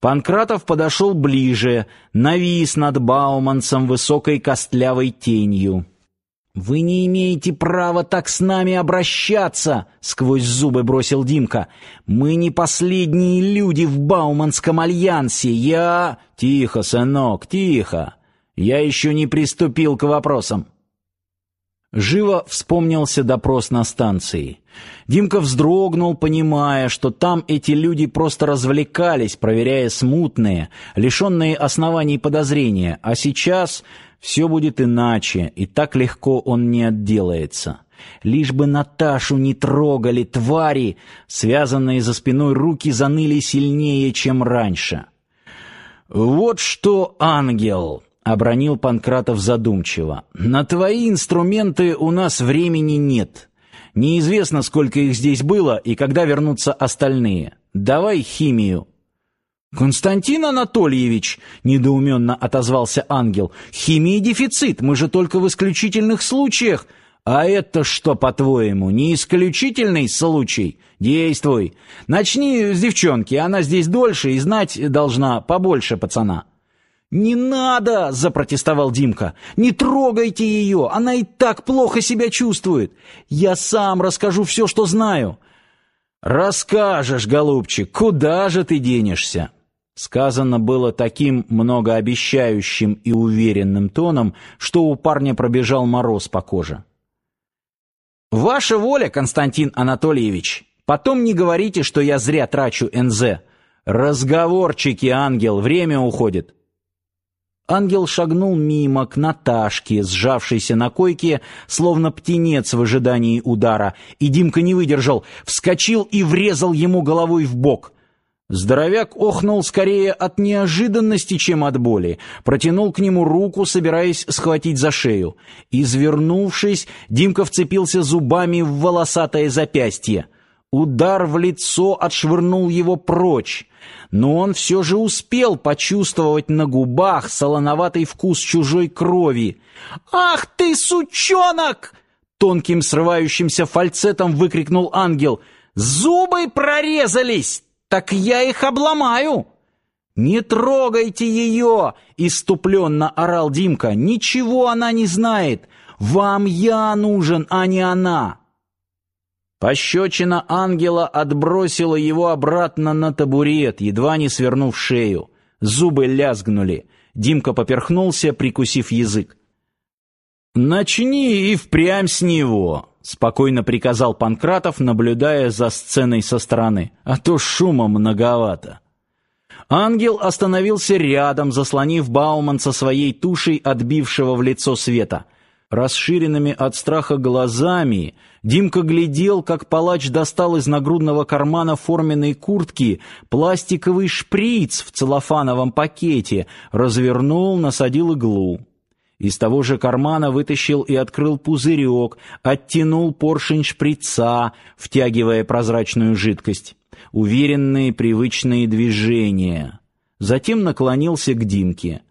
Панкратов подошел ближе, навис над Бауманцем высокой костлявой тенью. «Вы не имеете права так с нами обращаться!» — сквозь зубы бросил Димка. «Мы не последние люди в Бауманском альянсе. Я...» «Тихо, сынок, тихо! Я еще не приступил к вопросам!» Живо вспомнился допрос на станции. Димка вздрогнул, понимая, что там эти люди просто развлекались, проверяя смутные, лишенные оснований подозрения, а сейчас все будет иначе, и так легко он не отделается. Лишь бы Наташу не трогали твари, связанные за спиной руки заныли сильнее, чем раньше. Вот что, ангел, обронил Панкратов задумчиво. На твои инструменты у нас времени нет. Неизвестно, сколько их здесь было и когда вернутся остальные. Давай химию. Константин Анатольевич, недоуменно отозвался ангел. Химии дефицит, мы же только в исключительных случаях. А это что, по-твоему, не исключительный случай? Действуй. Начни с девчонки, она здесь дольше и знать должна побольше пацана. «Не надо!» — запротестовал Димка. «Не трогайте ее! Она и так плохо себя чувствует! Я сам расскажу все, что знаю!» «Расскажешь, голубчик, куда же ты денешься?» Сказано было таким многообещающим и уверенным тоном, что у парня пробежал мороз по коже. «Ваша воля, Константин Анатольевич! Потом не говорите, что я зря трачу НЗ. Разговорчики, ангел, время уходит!» Ангел шагнул мимо к Наташке, сжавшейся на койке, словно птенец в ожидании удара, и Димка не выдержал, вскочил и врезал ему головой в бок. Здоровяк охнул скорее от неожиданности, чем от боли, протянул к нему руку, собираясь схватить за шею. Извернувшись, Димка вцепился зубами в волосатое запястье. Удар в лицо отшвырнул его прочь, но он все же успел почувствовать на губах солоноватый вкус чужой крови. «Ах ты, сучонок!» Тонким срывающимся фальцетом выкрикнул ангел. «Зубы прорезались! Так я их обломаю!» «Не трогайте ее!» — иступленно орал Димка. «Ничего она не знает! Вам я нужен, а не она!» Пощечина ангела отбросила его обратно на табурет, едва не свернув шею. Зубы лязгнули. Димка поперхнулся, прикусив язык. «Начни и впрямь с него», — спокойно приказал Панкратов, наблюдая за сценой со стороны. «А то шума многовато». Ангел остановился рядом, заслонив Бауманца своей тушей, отбившего в лицо света — Расширенными от страха глазами Димка глядел, как палач достал из нагрудного кармана форменной куртки пластиковый шприц в целлофановом пакете, развернул, насадил иглу. Из того же кармана вытащил и открыл пузырек, оттянул поршень шприца, втягивая прозрачную жидкость. Уверенные привычные движения. Затем наклонился к Димке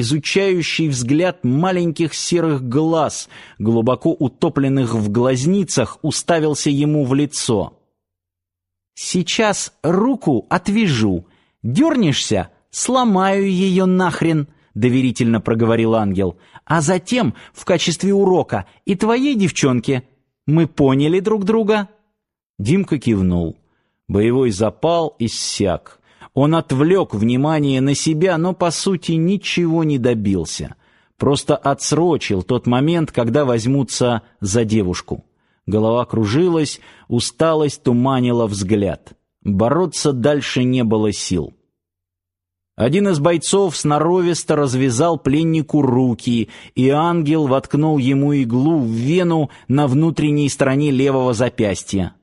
изучающий взгляд маленьких серых глаз, глубоко утопленных в глазницах, уставился ему в лицо. «Сейчас руку отвяжу. Дернешься — сломаю ее нахрен», — доверительно проговорил ангел. «А затем, в качестве урока, и твоей девчонке. Мы поняли друг друга?» Димка кивнул. Боевой запал иссяк. Он отвлек внимание на себя, но по сути ничего не добился. Просто отсрочил тот момент, когда возьмутся за девушку. Голова кружилась, усталость туманила взгляд. Бороться дальше не было сил. Один из бойцов сноровисто развязал пленнику руки, и ангел воткнул ему иглу в вену на внутренней стороне левого запястья.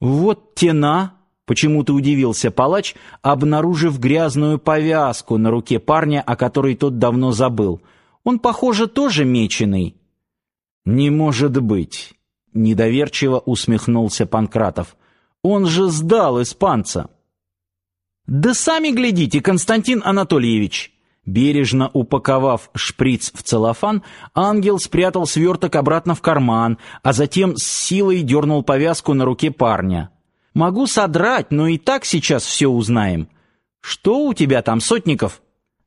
«Вот тена!» Почему-то удивился палач, обнаружив грязную повязку на руке парня, о которой тот давно забыл. Он, похоже, тоже меченый. Не может быть, недоверчиво усмехнулся Панкратов. Он же сдал испанца. Да сами глядите, Константин Анатольевич. Бережно упаковав шприц в целлофан, ангел спрятал сверток обратно в карман, а затем с силой дернул повязку на руке парня. Могу содрать, но и так сейчас все узнаем. Что у тебя там, Сотников?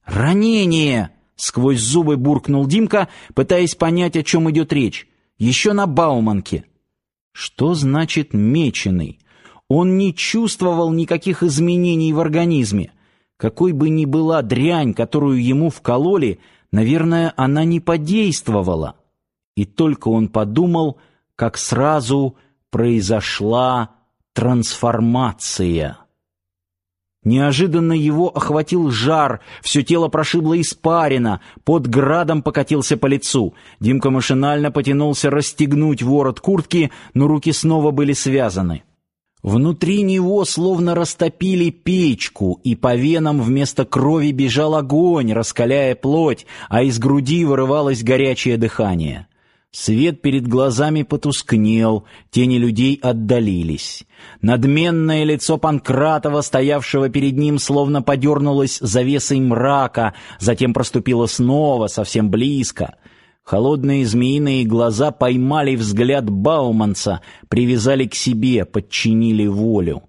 Ранение, сквозь зубы буркнул Димка, пытаясь понять, о чем идет речь. Еще на Бауманке. Что значит меченый? Он не чувствовал никаких изменений в организме. Какой бы ни была дрянь, которую ему вкололи, наверное, она не подействовала. И только он подумал, как сразу произошла трансформация. Неожиданно его охватил жар, все тело прошибло испарина, под градом покатился по лицу. Димка машинально потянулся расстегнуть ворот куртки, но руки снова были связаны. Внутри него словно растопили печку, и по венам вместо крови бежал огонь, раскаляя плоть, а из груди вырывалось горячее дыхание. Свет перед глазами потускнел, тени людей отдалились. Надменное лицо Панкратова, стоявшего перед ним, словно подернулось завесой мрака, затем проступило снова, совсем близко — Холодные змеиные глаза поймали взгляд Бауманца, привязали к себе, подчинили волю.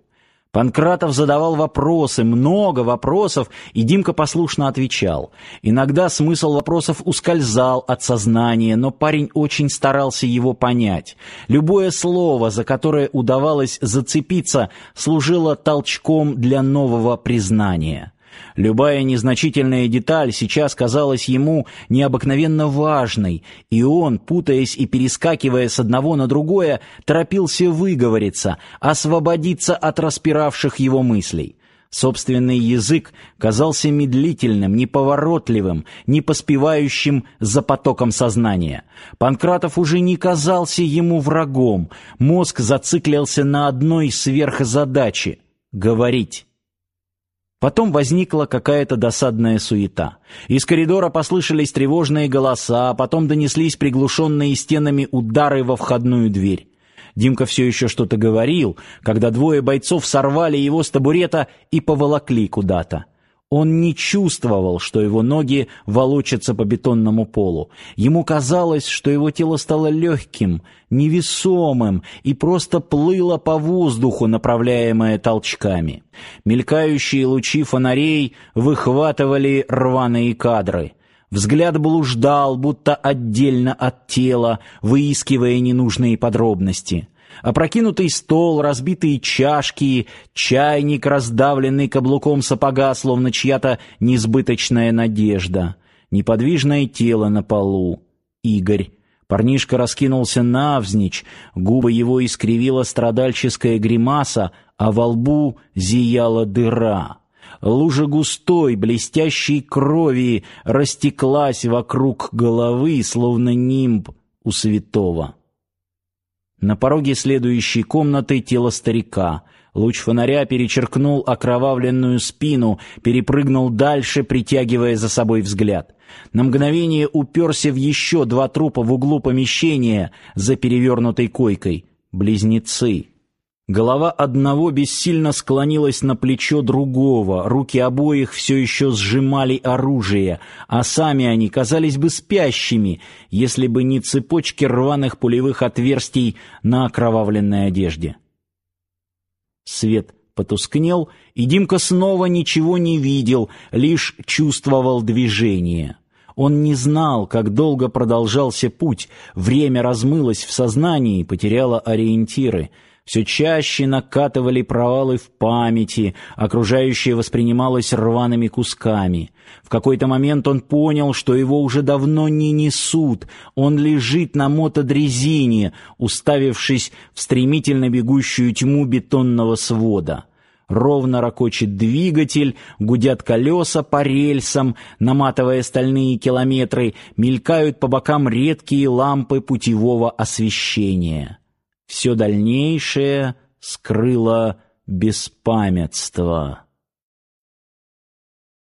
Панкратов задавал вопросы, много вопросов, и Димка послушно отвечал. Иногда смысл вопросов ускользал от сознания, но парень очень старался его понять. Любое слово, за которое удавалось зацепиться, служило толчком для нового признания. Любая незначительная деталь сейчас казалась ему необыкновенно важной, и он, путаясь и перескакивая с одного на другое, торопился выговориться, освободиться от распиравших его мыслей. Собственный язык казался медлительным, неповоротливым, не поспевающим за потоком сознания. Панкратов уже не казался ему врагом, мозг зациклился на одной сверхзадаче — говорить. Потом возникла какая-то досадная суета. Из коридора послышались тревожные голоса, а потом донеслись приглушенные стенами удары во входную дверь. Димка все еще что-то говорил, когда двое бойцов сорвали его с табурета и поволокли куда-то. Он не чувствовал, что его ноги волочатся по бетонному полу. Ему казалось, что его тело стало легким, невесомым и просто плыло по воздуху, направляемое толчками. Мелькающие лучи фонарей выхватывали рваные кадры. Взгляд блуждал, будто отдельно от тела, выискивая ненужные подробности. Опрокинутый стол, разбитые чашки, чайник, раздавленный каблуком сапога, словно чья-то несбыточная надежда. Неподвижное тело на полу. Игорь. Парнишка раскинулся навзничь, губы его искривила страдальческая гримаса, а во лбу зияла дыра. Лужа густой, блестящей крови растеклась вокруг головы, словно нимб у святого. На пороге следующей комнаты тело старика. Луч фонаря перечеркнул окровавленную спину, перепрыгнул дальше, притягивая за собой взгляд. На мгновение уперся в еще два трупа в углу помещения за перевернутой койкой. Близнецы. Голова одного бессильно склонилась на плечо другого, руки обоих все еще сжимали оружие, а сами они казались бы спящими, если бы не цепочки рваных пулевых отверстий на окровавленной одежде. Свет потускнел, и Димка снова ничего не видел, лишь чувствовал движение. Он не знал, как долго продолжался путь, время размылось в сознании, потеряло ориентиры — все чаще накатывали провалы в памяти, окружающее воспринималось рваными кусками. В какой-то момент он понял, что его уже давно не несут, он лежит на мотодрезине, уставившись в стремительно бегущую тьму бетонного свода. Ровно ракочет двигатель, гудят колеса по рельсам, наматывая стальные километры, мелькают по бокам редкие лампы путевого освещения. Все дальнейшее скрыло беспамятство.